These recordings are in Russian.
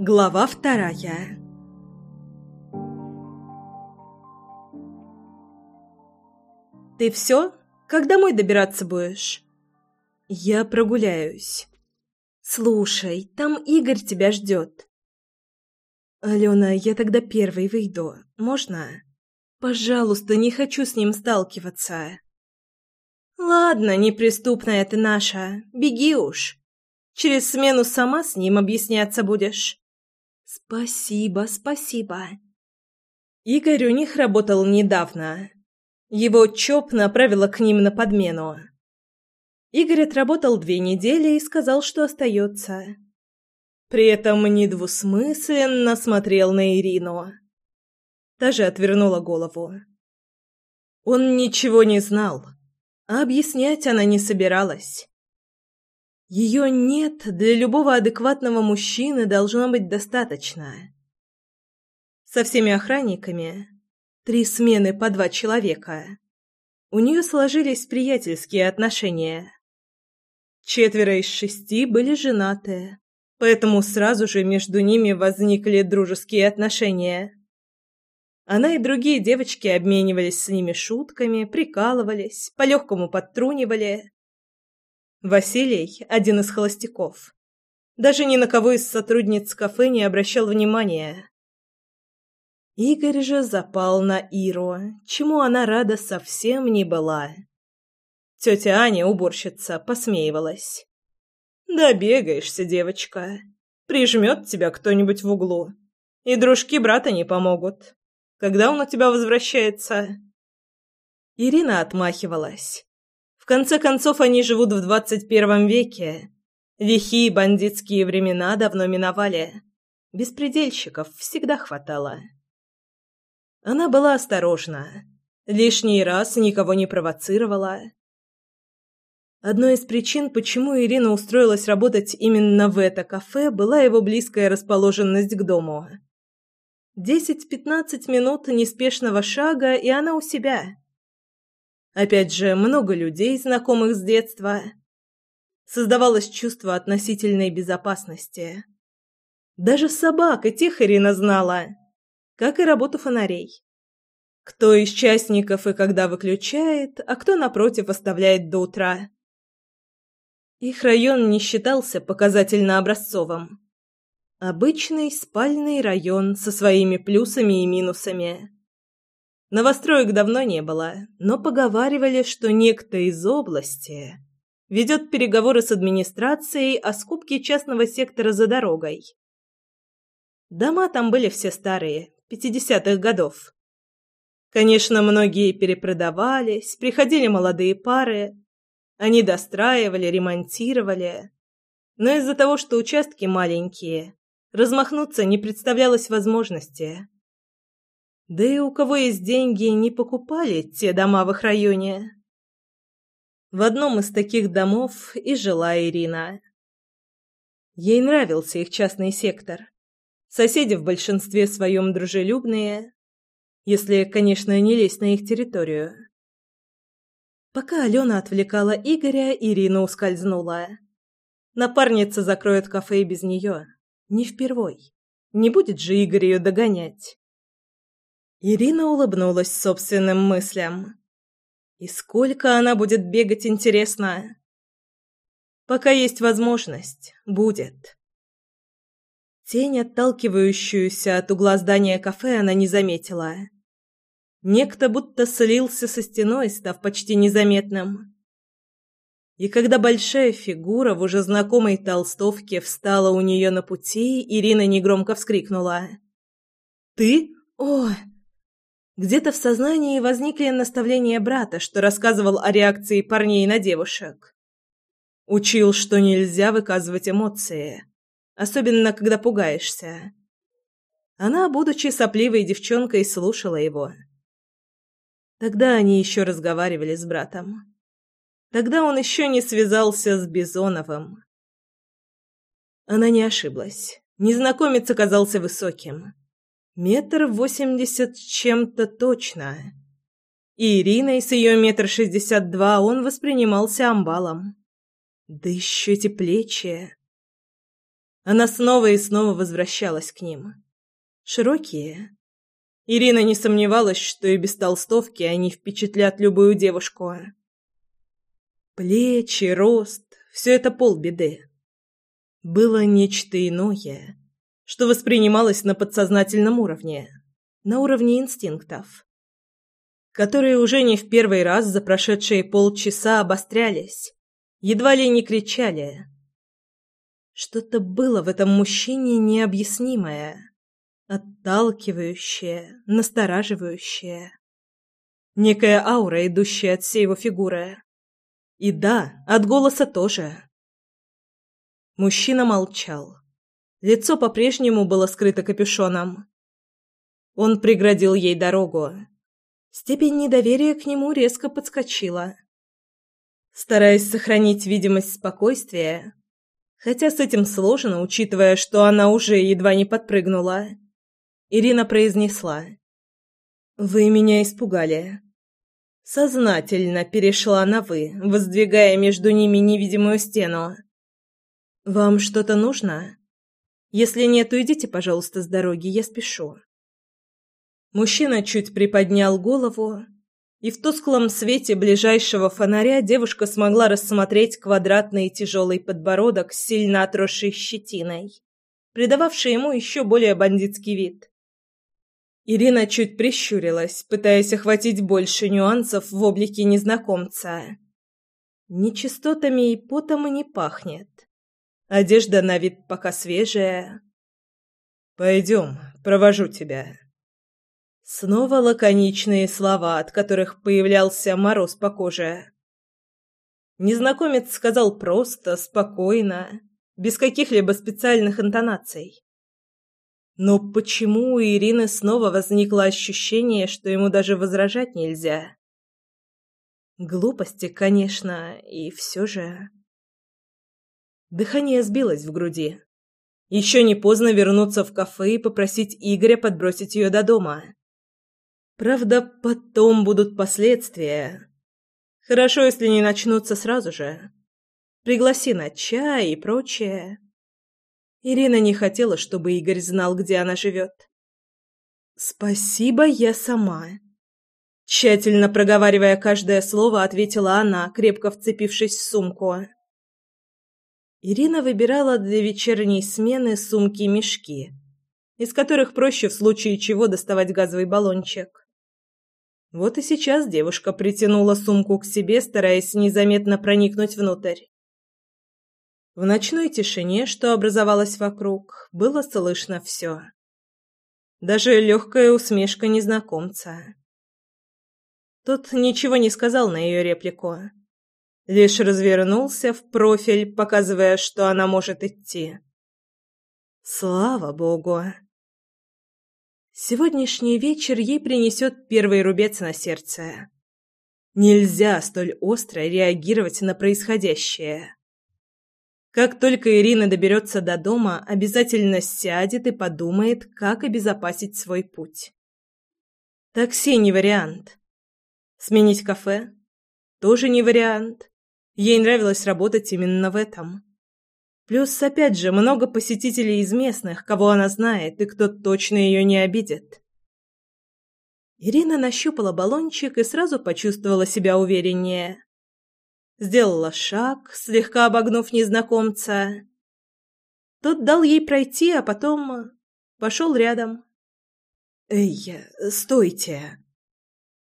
Глава вторая «Ты все? Как домой добираться будешь?» «Я прогуляюсь». «Слушай, там Игорь тебя ждет». «Алена, я тогда первый выйду. Можно?» «Пожалуйста, не хочу с ним сталкиваться». «Ладно, неприступная ты наша. Беги уж. Через смену сама с ним объясняться будешь». «Спасибо, спасибо». Игорь у них работал недавно. Его ЧОП направила к ним на подмену. Игорь отработал две недели и сказал, что остается. При этом недвусмысленно смотрел на Ирину. Та же отвернула голову. Он ничего не знал, а объяснять она не собиралась. Ее «нет» для любого адекватного мужчины должно быть достаточно. Со всеми охранниками Три смены по два человека. У нее сложились приятельские отношения. Четверо из шести были женаты, поэтому сразу же между ними возникли дружеские отношения. Она и другие девочки обменивались с ними шутками, прикалывались, по-легкому подтрунивали. Василий, один из холостяков, даже ни на кого из сотрудниц кафе не обращал внимания. Игорь же запал на Иру, чему она рада совсем не была. Тетя Аня, уборщица, посмеивалась. «Да бегаешься, девочка. Прижмет тебя кто-нибудь в углу. И дружки брата не помогут. Когда он у тебя возвращается?» Ирина отмахивалась. Конце концов, они живут в двадцать первом веке. Лихие бандитские времена давно миновали. Беспредельщиков всегда хватало. Она была осторожна. Лишний раз никого не провоцировала. Одной из причин, почему Ирина устроилась работать именно в это кафе, была его близкая расположенность к дому. Десять-пятнадцать минут неспешного шага, и она у себя. Опять же, много людей, знакомых с детства. Создавалось чувство относительной безопасности. Даже собак и тех Ирина знала как и работу фонарей. Кто из частников и когда выключает, а кто, напротив, оставляет до утра. Их район не считался показательно образцовым. Обычный спальный район со своими плюсами и минусами. Новостроек давно не было, но поговаривали, что некто из области ведет переговоры с администрацией о скупке частного сектора за дорогой. Дома там были все старые, пятидесятых годов. Конечно, многие перепродавались, приходили молодые пары. Они достраивали, ремонтировали. Но из-за того, что участки маленькие, размахнуться не представлялось возможности. Да и у кого есть деньги, не покупали те дома в их районе. В одном из таких домов и жила Ирина. Ей нравился их частный сектор. Соседи в большинстве своем дружелюбные, если, конечно, не лезть на их территорию. Пока Алена отвлекала Игоря, Ирина ускользнула. Напарница закроет кафе без нее. Не впервой. Не будет же Игорь ее догонять. Ирина улыбнулась собственным мыслям. И сколько она будет бегать, интересно. Пока есть возможность, будет. Тень, отталкивающуюся от угла здания кафе, она не заметила. Некто будто слился со стеной, став почти незаметным. И когда большая фигура в уже знакомой толстовке встала у нее на пути, Ирина негромко вскрикнула. «Ты? О!» Где-то в сознании возникли наставления брата, что рассказывал о реакции парней на девушек. Учил, что нельзя выказывать эмоции особенно когда пугаешься. Она, будучи сопливой девчонкой, слушала его. Тогда они еще разговаривали с братом. Тогда он еще не связался с Бизоновым. Она не ошиблась. Незнакомец оказался высоким. Метр восемьдесят чем-то точно. И Ириной с ее метр шестьдесят два он воспринимался амбалом. Да еще эти плечи. Она снова и снова возвращалась к ним. Широкие. Ирина не сомневалась, что и без толстовки они впечатлят любую девушку. Плечи, рост — все это полбеды. Было нечто иное, что воспринималось на подсознательном уровне, на уровне инстинктов, которые уже не в первый раз за прошедшие полчаса обострялись, едва ли не кричали. Что-то было в этом мужчине необъяснимое, отталкивающее, настораживающее. Некая аура, идущая от всей его фигуры. И да, от голоса тоже. Мужчина молчал. Лицо по-прежнему было скрыто капюшоном. Он преградил ей дорогу. Степень недоверия к нему резко подскочила. Стараясь сохранить видимость спокойствия, хотя с этим сложно, учитывая, что она уже едва не подпрыгнула, Ирина произнесла. «Вы меня испугали». Сознательно перешла на «вы», воздвигая между ними невидимую стену. «Вам что-то нужно?» Если нет, уйдите, пожалуйста, с дороги, я спешу. Мужчина чуть приподнял голову, и в тусклом свете ближайшего фонаря девушка смогла рассмотреть квадратный тяжелый подбородок с сильно отросшей щетиной, придававший ему еще более бандитский вид. Ирина чуть прищурилась, пытаясь охватить больше нюансов в облике незнакомца. Нечистотами и потом и не пахнет. Одежда на вид пока свежая. «Пойдем, провожу тебя». Снова лаконичные слова, от которых появлялся мороз по коже. Незнакомец сказал просто, спокойно, без каких-либо специальных интонаций. Но почему у Ирины снова возникло ощущение, что ему даже возражать нельзя? Глупости, конечно, и все же... Дыхание сбилось в груди. Еще не поздно вернуться в кафе и попросить Игоря подбросить ее до дома. Правда, потом будут последствия. Хорошо, если не начнутся сразу же. Пригласи на чай и прочее. Ирина не хотела, чтобы Игорь знал, где она живет. «Спасибо, я сама». Тщательно проговаривая каждое слово, ответила она, крепко вцепившись в сумку. Ирина выбирала для вечерней смены сумки-мешки, из которых проще в случае чего доставать газовый баллончик. Вот и сейчас девушка притянула сумку к себе, стараясь незаметно проникнуть внутрь. В ночной тишине, что образовалась вокруг, было слышно все. Даже легкая усмешка незнакомца. Тот ничего не сказал на ее реплику лишь развернулся в профиль, показывая, что она может идти. Слава богу! Сегодняшний вечер ей принесет первый рубец на сердце. Нельзя столь остро реагировать на происходящее. Как только Ирина доберется до дома, обязательно сядет и подумает, как обезопасить свой путь. Такси не вариант. Сменить кафе? Тоже не вариант. Ей нравилось работать именно в этом. Плюс, опять же, много посетителей из местных, кого она знает и кто точно ее не обидит. Ирина нащупала баллончик и сразу почувствовала себя увереннее. Сделала шаг, слегка обогнув незнакомца. Тот дал ей пройти, а потом пошел рядом. «Эй, стойте!»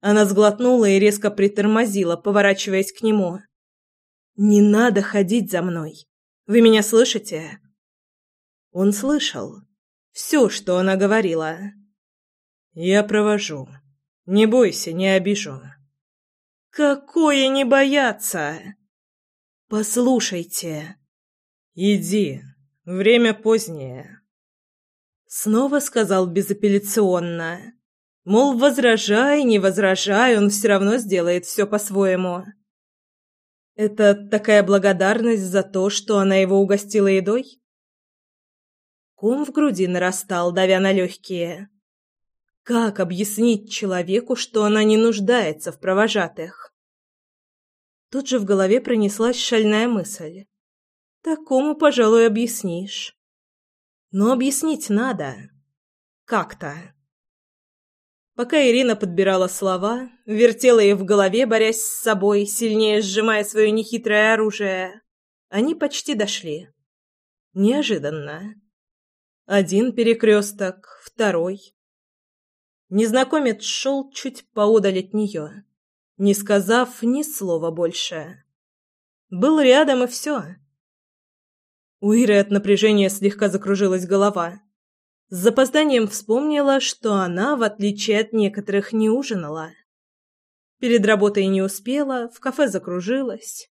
Она сглотнула и резко притормозила, поворачиваясь к нему. «Не надо ходить за мной. Вы меня слышите?» Он слышал. Все, что она говорила. «Я провожу. Не бойся, не обижу». «Какое не бояться?» «Послушайте». «Иди. Время позднее». Снова сказал безапелляционно. Мол, возражай, не возражай, он все равно сделает все по-своему. Это такая благодарность за то, что она его угостила едой? Ком в груди нарастал, давя на легкие. Как объяснить человеку, что она не нуждается в провожатых? Тут же в голове пронеслась шальная мысль. Такому, пожалуй, объяснишь. Но объяснить надо. Как-то. Пока Ирина подбирала слова, вертела их в голове, борясь с собой, сильнее сжимая свое нехитрое оружие, они почти дошли. Неожиданно. Один перекресток, второй. Незнакомец шел чуть поодаль от нее, не сказав ни слова больше. Был рядом и все. У Иры от напряжения слегка закружилась голова. С запозданием вспомнила, что она, в отличие от некоторых, не ужинала. Перед работой не успела, в кафе закружилась.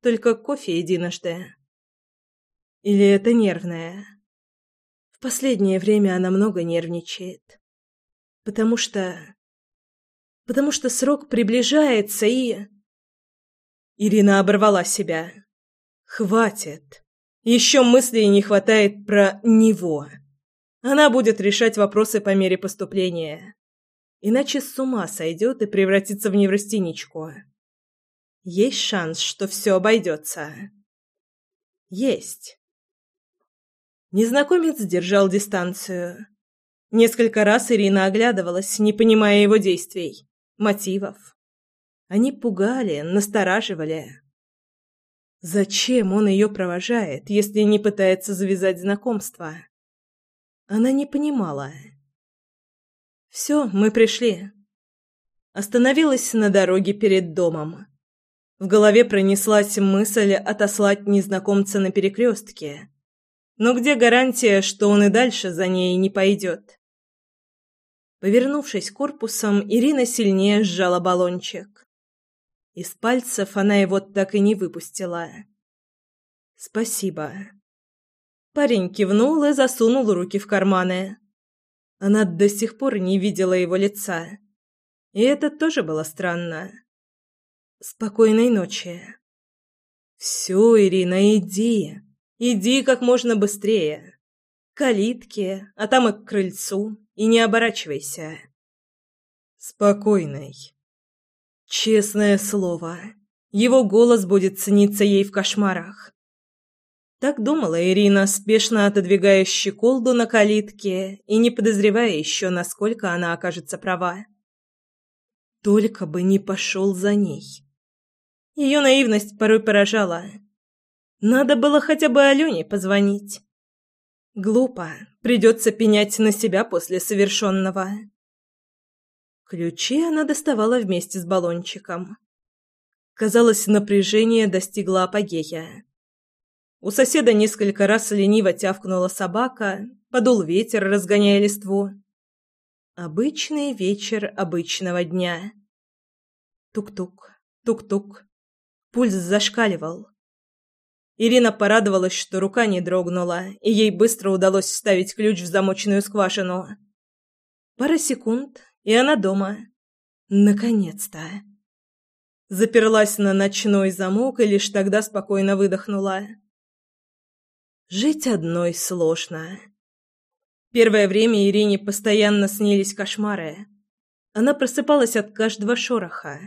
Только кофе единожды. Или это нервное? В последнее время она много нервничает. Потому что... Потому что срок приближается и... Ирина оборвала себя. Хватит. Еще мыслей не хватает про него. Она будет решать вопросы по мере поступления. Иначе с ума сойдет и превратится в неврастеничку. Есть шанс, что все обойдется. Есть. Незнакомец держал дистанцию. Несколько раз Ирина оглядывалась, не понимая его действий, мотивов. Они пугали, настораживали. Зачем он ее провожает, если не пытается завязать знакомство? Она не понимала. «Все, мы пришли». Остановилась на дороге перед домом. В голове пронеслась мысль отослать незнакомца на перекрестке. Но где гарантия, что он и дальше за ней не пойдет? Повернувшись корпусом, Ирина сильнее сжала баллончик. Из пальцев она его так и не выпустила. «Спасибо». Парень кивнул и засунул руки в карманы. Она до сих пор не видела его лица. И это тоже было странно. Спокойной ночи. Все, Ирина, иди. Иди как можно быстрее. К калитке, а там и к крыльцу. И не оборачивайся. Спокойной. Честное слово. Его голос будет цениться ей в кошмарах. Так думала Ирина, спешно отодвигая щеколду на калитке и не подозревая еще, насколько она окажется права. Только бы не пошел за ней. Ее наивность порой поражала. Надо было хотя бы Алене позвонить. Глупо, придется пенять на себя после совершенного. Ключи она доставала вместе с баллончиком. Казалось, напряжение достигло апогея. У соседа несколько раз лениво тявкнула собака, подул ветер, разгоняя листву. Обычный вечер обычного дня. Тук-тук, тук-тук. Пульс зашкаливал. Ирина порадовалась, что рука не дрогнула, и ей быстро удалось вставить ключ в замочную скважину. Пара секунд, и она дома. Наконец-то. Заперлась на ночной замок и лишь тогда спокойно выдохнула. Жить одной сложно. Первое время Ирине постоянно снились кошмары. Она просыпалась от каждого шороха.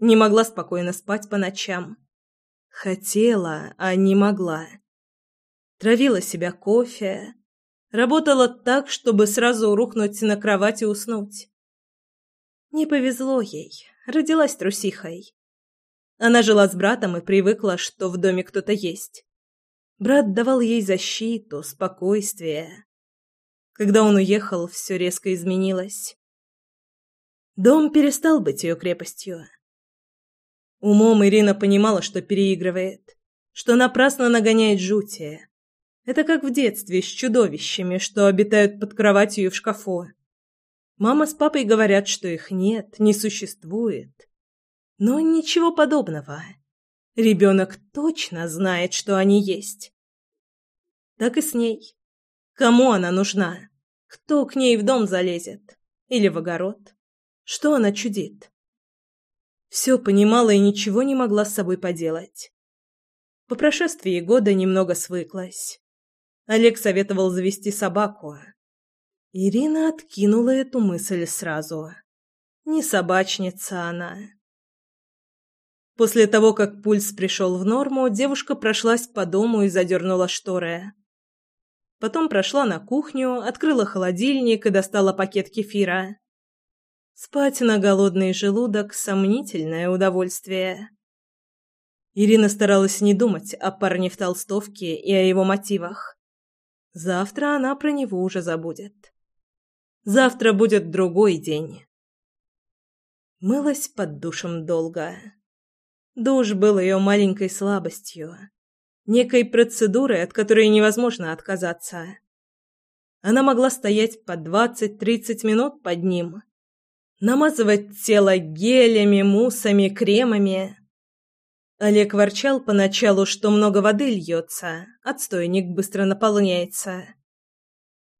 Не могла спокойно спать по ночам. Хотела, а не могла. Травила себя кофе. Работала так, чтобы сразу рухнуть на кровать и уснуть. Не повезло ей. Родилась трусихой. Она жила с братом и привыкла, что в доме кто-то есть. Брат давал ей защиту, спокойствие. Когда он уехал, все резко изменилось. Дом перестал быть ее крепостью. Умом Ирина понимала, что переигрывает, что напрасно нагоняет жути. Это как в детстве с чудовищами, что обитают под кроватью и в шкафу. Мама с папой говорят, что их нет, не существует. Но ничего подобного. Ребенок точно знает, что они есть так и с ней. Кому она нужна? Кто к ней в дом залезет? Или в огород? Что она чудит? Все понимала и ничего не могла с собой поделать. По прошествии года немного свыклась. Олег советовал завести собаку. Ирина откинула эту мысль сразу. Не собачница она. После того, как пульс пришел в норму, девушка прошлась по дому и задернула шторы. Потом прошла на кухню, открыла холодильник и достала пакет кефира. Спать на голодный желудок – сомнительное удовольствие. Ирина старалась не думать о парне в толстовке и о его мотивах. Завтра она про него уже забудет. Завтра будет другой день. Мылась под душем долго. Душ был ее маленькой слабостью, некой процедурой, от которой невозможно отказаться. Она могла стоять по двадцать-тридцать минут под ним, намазывать тело гелями, муссами, кремами. Олег ворчал поначалу, что много воды льется, отстойник быстро наполняется.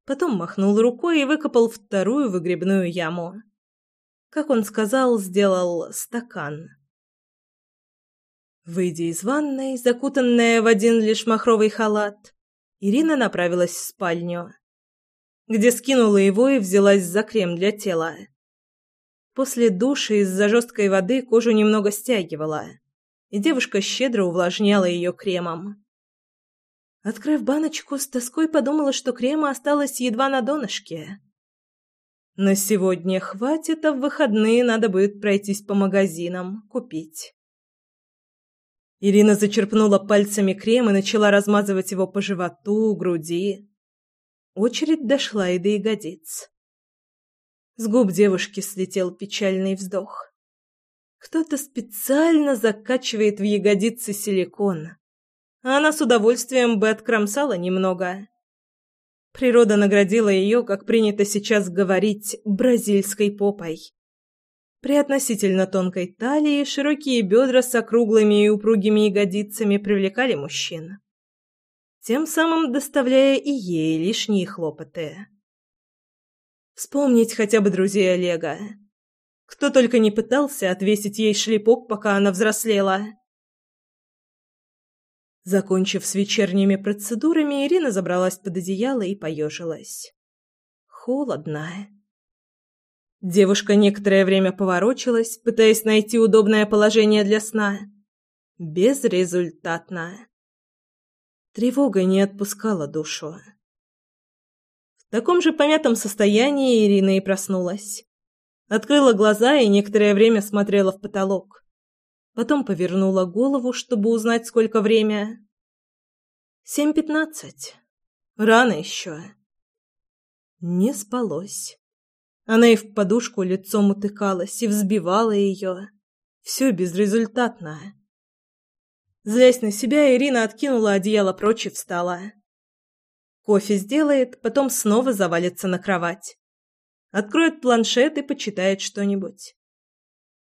Потом махнул рукой и выкопал вторую выгребную яму. Как он сказал, сделал стакан. Выйдя из ванной, закутанная в один лишь махровый халат, Ирина направилась в спальню, где скинула его и взялась за крем для тела. После душа из-за жесткой воды кожу немного стягивала, и девушка щедро увлажняла ее кремом. Открыв баночку, с тоской подумала, что крема осталось едва на донышке. На сегодня хватит, а в выходные надо будет пройтись по магазинам, купить. Ирина зачерпнула пальцами крем и начала размазывать его по животу, груди. Очередь дошла и до ягодиц. С губ девушки слетел печальный вздох. Кто-то специально закачивает в ягодицы силикон. А она с удовольствием бы откромсала немного. Природа наградила ее, как принято сейчас говорить, бразильской попой. При относительно тонкой талии широкие бедра с округлыми и упругими ягодицами привлекали мужчин, тем самым доставляя и ей лишние хлопоты. Вспомнить хотя бы друзей Олега. Кто только не пытался отвесить ей шлепок, пока она взрослела. Закончив с вечерними процедурами, Ирина забралась под одеяло и поежилась. Холодно. Девушка некоторое время поворочилась, пытаясь найти удобное положение для сна. Безрезультатно. Тревога не отпускала душу. В таком же помятом состоянии Ирина и проснулась. Открыла глаза и некоторое время смотрела в потолок. Потом повернула голову, чтобы узнать, сколько время. Семь пятнадцать. Рано еще. Не спалось. Она и в подушку лицом утыкалась, и взбивала ее. Все безрезультатно. Злясь на себя, Ирина откинула одеяло прочь и встала. Кофе сделает, потом снова завалится на кровать. Откроет планшет и почитает что-нибудь.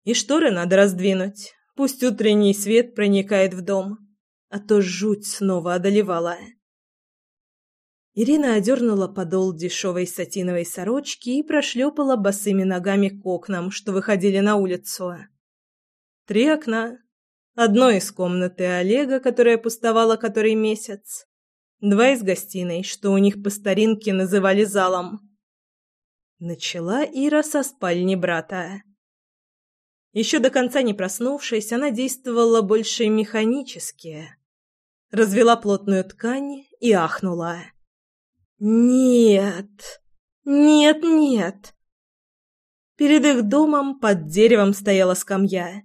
И шторы надо раздвинуть, пусть утренний свет проникает в дом, а то жуть снова одолевала. Ирина одернула подол дешевой сатиновой сорочки и прошлепала босыми ногами к окнам, что выходили на улицу. Три окна. Одно из комнаты Олега, которая пустовала который месяц. Два из гостиной, что у них по старинке называли залом. Начала Ира со спальни брата. Еще до конца не проснувшись, она действовала больше механически. Развела плотную ткань и ахнула. Нет. Нет, нет. Перед их домом под деревом стояла скамья.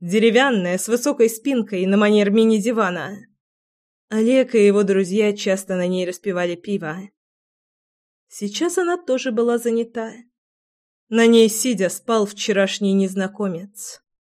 Деревянная, с высокой спинкой, на манер мини-дивана. Олег и его друзья часто на ней распивали пиво. Сейчас она тоже была занята. На ней, сидя, спал вчерашний незнакомец.